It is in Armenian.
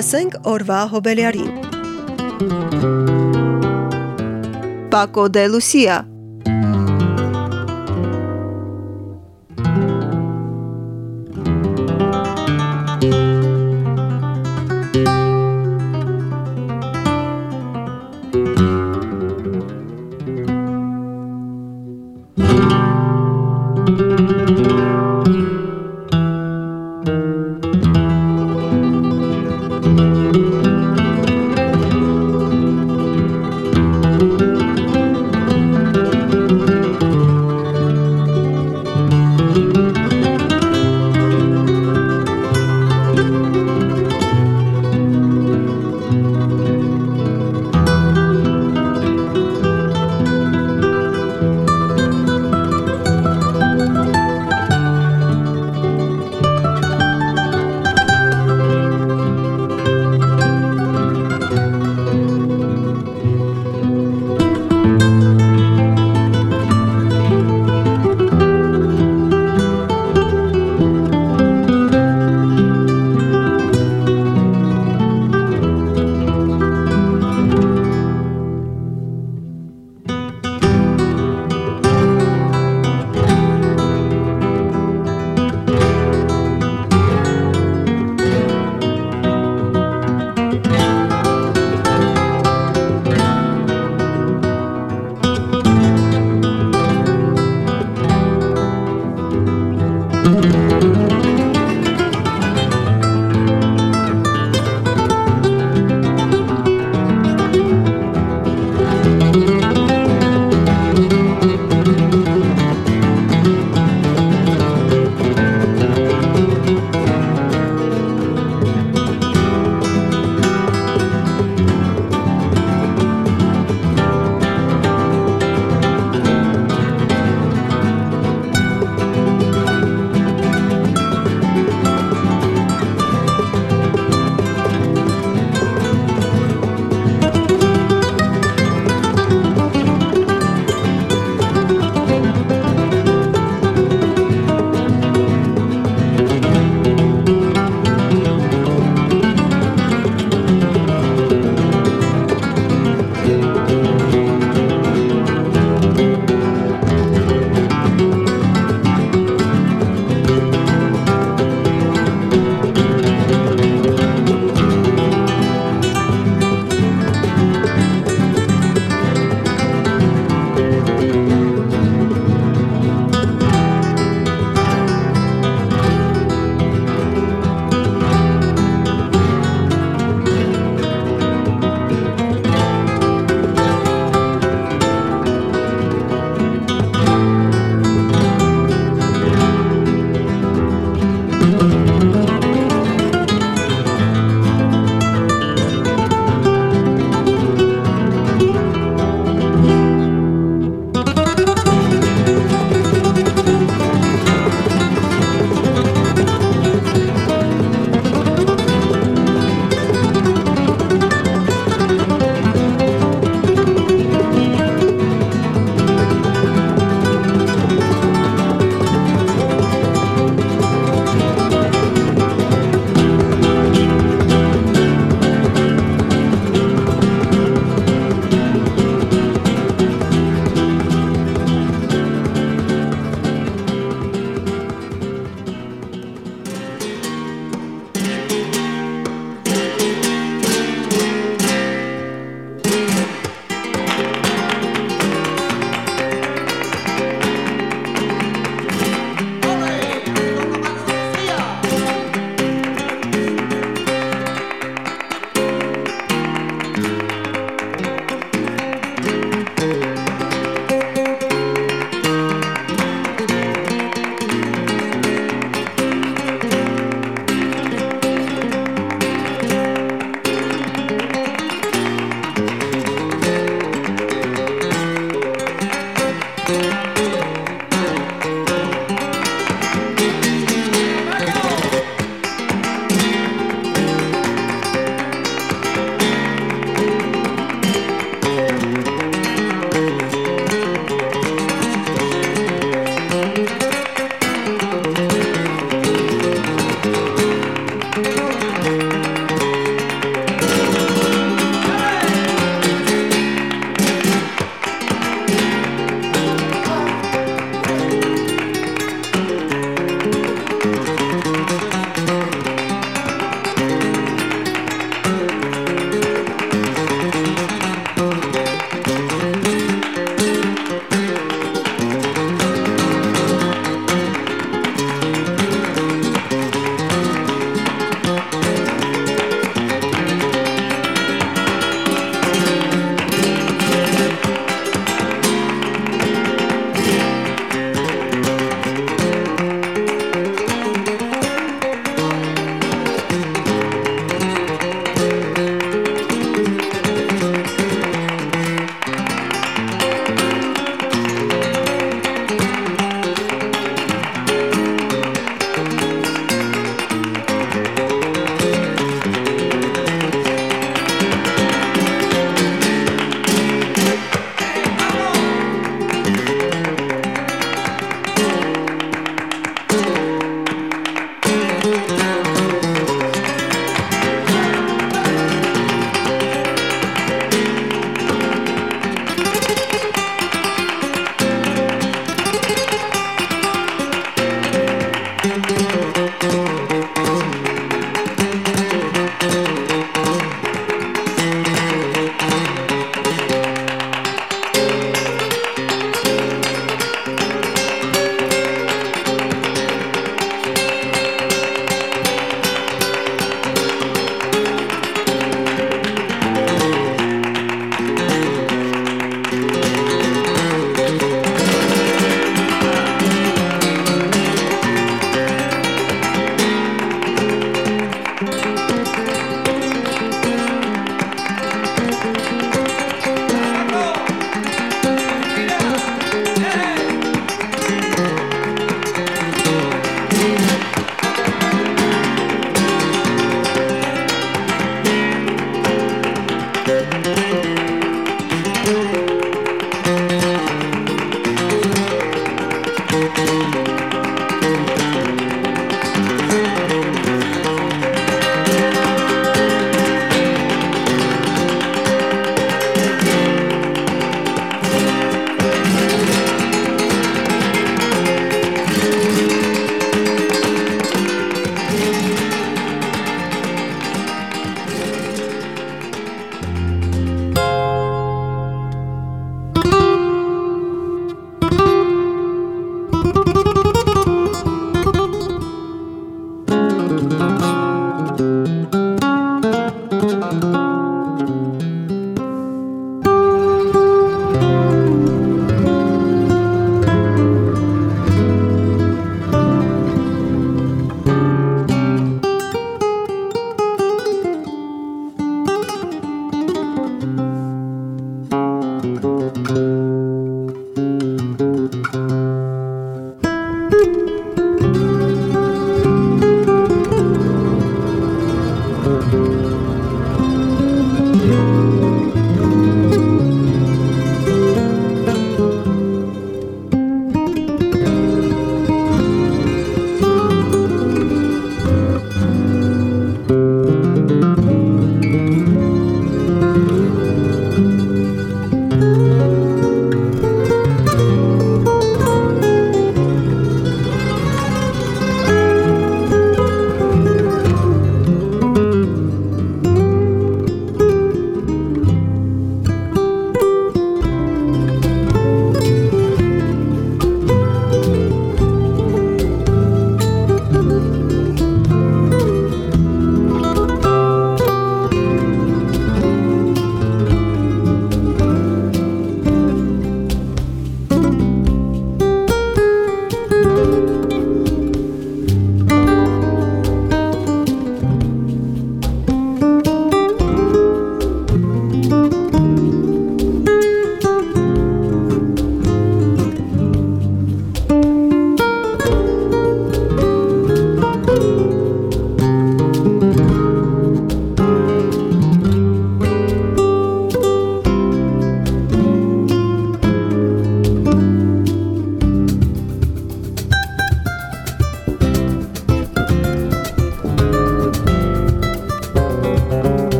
Լսենք օրվա հոբելյարին։ Պակո դե Լուսիա